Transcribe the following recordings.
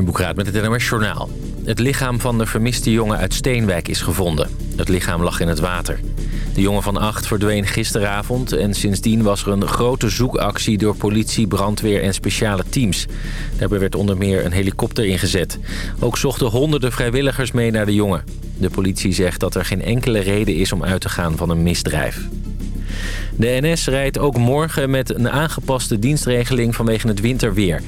Jurgen Boekraat met het NOS Journaal. Het lichaam van de vermiste jongen uit Steenwijk is gevonden. Het lichaam lag in het water. De jongen van acht verdween gisteravond... en sindsdien was er een grote zoekactie door politie, brandweer en speciale teams. Daarbij werd onder meer een helikopter ingezet. Ook zochten honderden vrijwilligers mee naar de jongen. De politie zegt dat er geen enkele reden is om uit te gaan van een misdrijf. De NS rijdt ook morgen met een aangepaste dienstregeling vanwege het winterweer.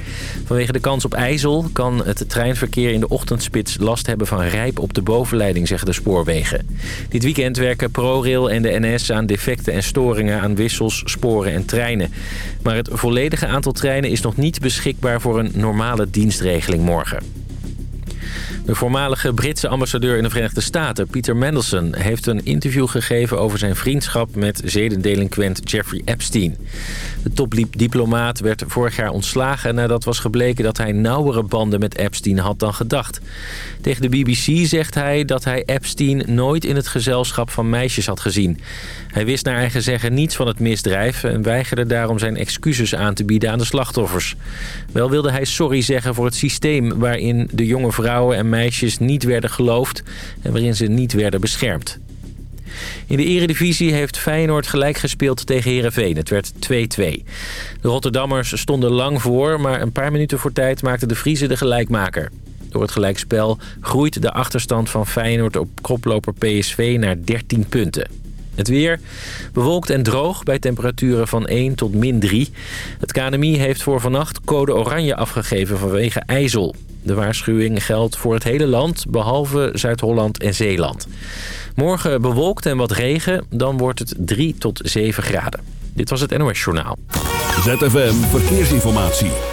Vanwege de kans op ijzel kan het treinverkeer in de ochtendspits last hebben van rijp op de bovenleiding, zeggen de spoorwegen. Dit weekend werken ProRail en de NS aan defecten en storingen aan wissels, sporen en treinen. Maar het volledige aantal treinen is nog niet beschikbaar voor een normale dienstregeling morgen. De voormalige Britse ambassadeur in de Verenigde Staten, Peter Mandelson... heeft een interview gegeven over zijn vriendschap met zedendelinquent Jeffrey Epstein. De topdiplomaat werd vorig jaar ontslagen nadat was gebleken... dat hij nauwere banden met Epstein had dan gedacht. Tegen de BBC zegt hij dat hij Epstein nooit in het gezelschap van meisjes had gezien. Hij wist naar eigen zeggen niets van het misdrijf... en weigerde daarom zijn excuses aan te bieden aan de slachtoffers. Wel wilde hij sorry zeggen voor het systeem waarin de jonge vrouwen en meisjes niet werden geloofd... en waarin ze niet werden beschermd. In de eredivisie heeft Feyenoord gelijk gespeeld tegen Heerenveen. Het werd 2-2. De Rotterdammers stonden lang voor... maar een paar minuten voor tijd maakte de Vriezen de gelijkmaker. Door het gelijkspel groeit de achterstand van Feyenoord op koploper PSV naar 13 punten. Het weer bewolkt en droog bij temperaturen van 1 tot min 3. Het KNMI heeft voor vannacht code oranje afgegeven vanwege ijzel. De waarschuwing geldt voor het hele land, behalve Zuid-Holland en Zeeland. Morgen bewolkt en wat regen, dan wordt het 3 tot 7 graden. Dit was het NOS Journaal. ZFM Verkeersinformatie.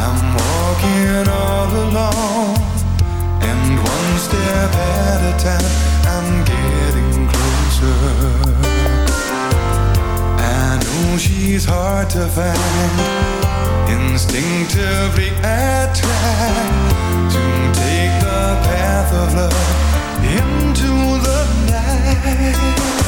I'm walking all alone And one step at a time I'm getting closer. I know she's hard to find Instinctively I To take the path of love Into the night.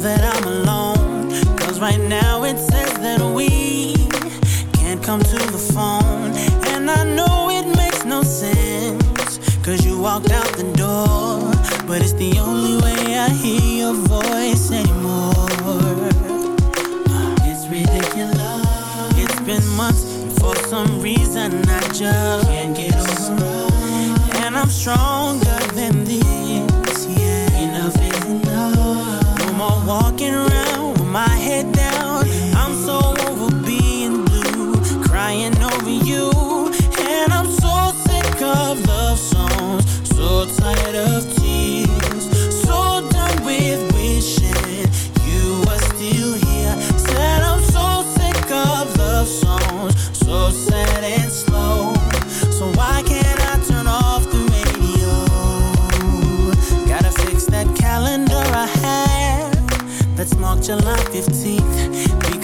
that I'm alone. Cause right now it says that we Can't come to the phone. And I know it makes no sense Cause you walked out the door. But it's the only way I hear your voice anymore. It's ridiculous. It's been months and for some reason I just Can't get over And I'm strong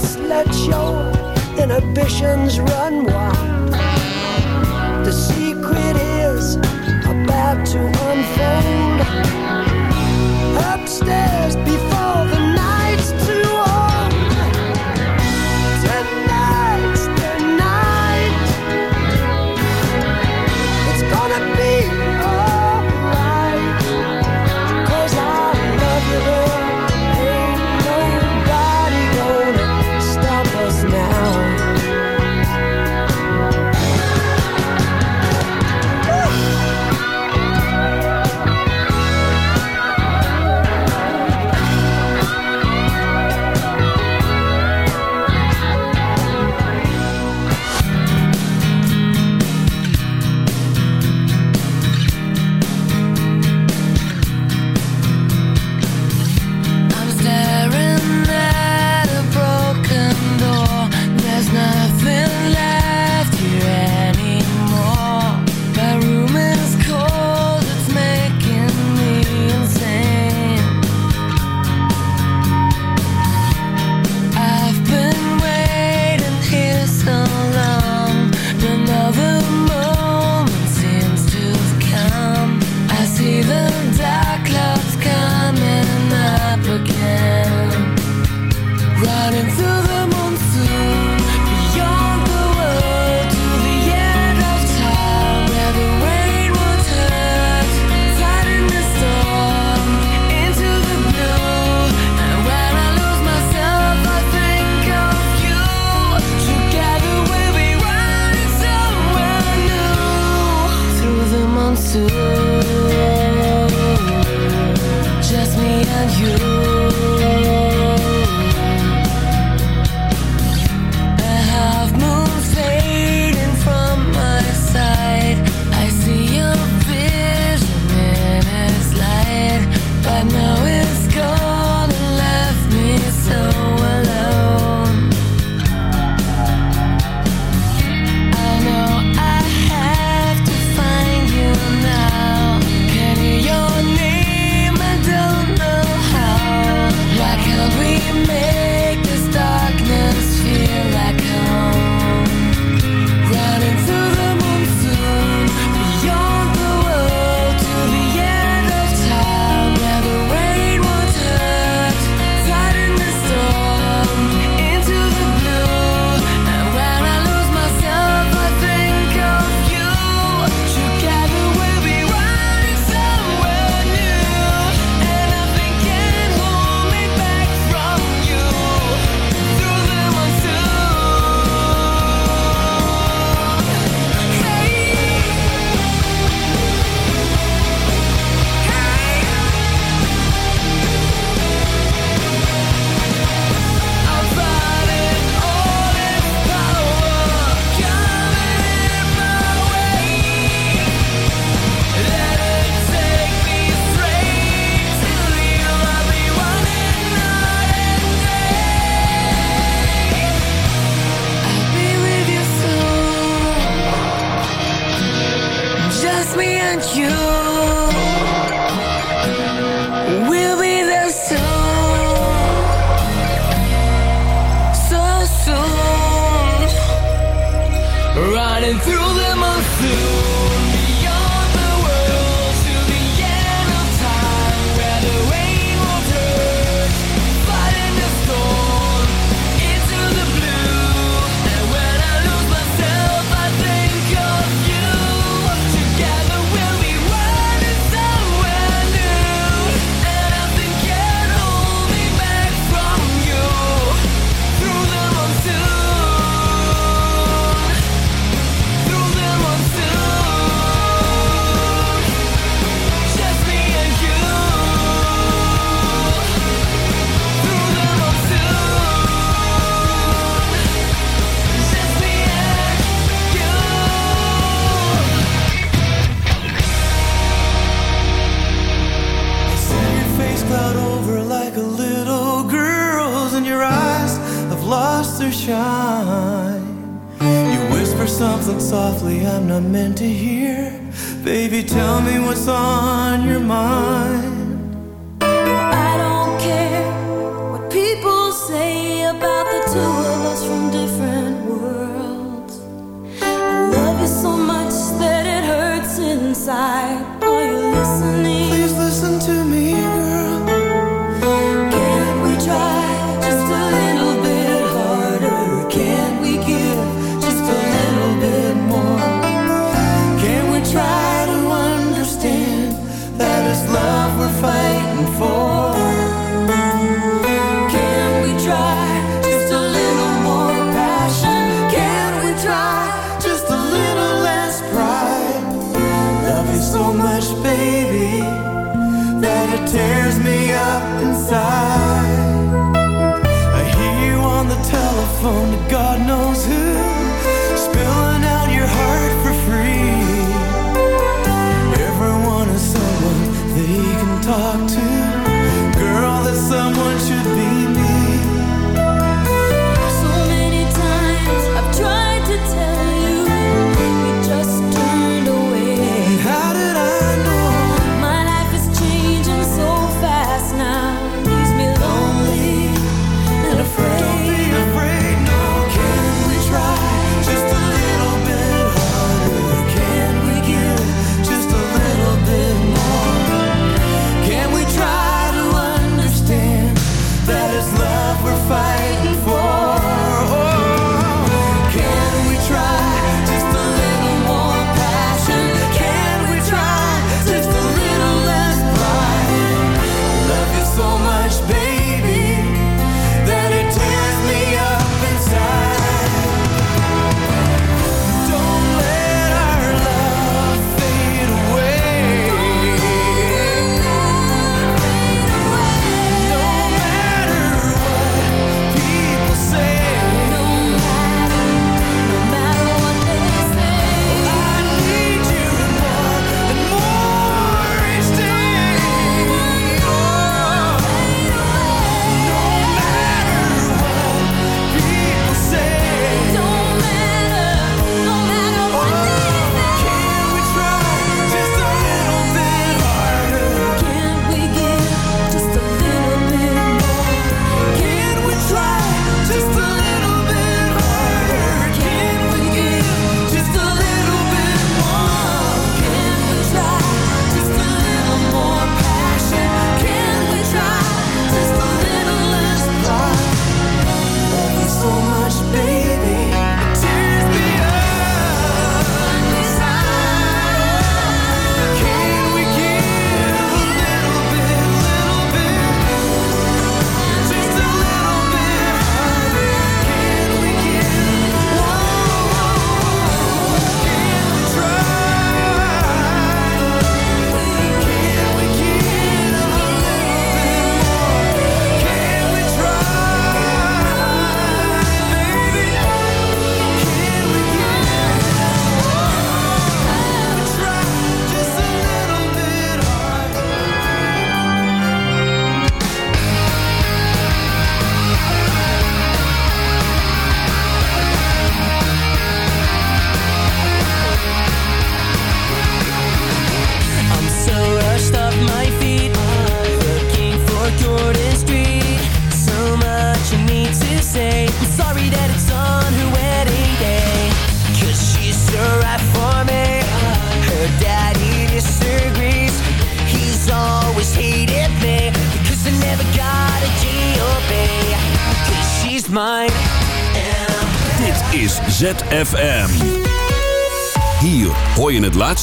Just let your inhibitions run wild.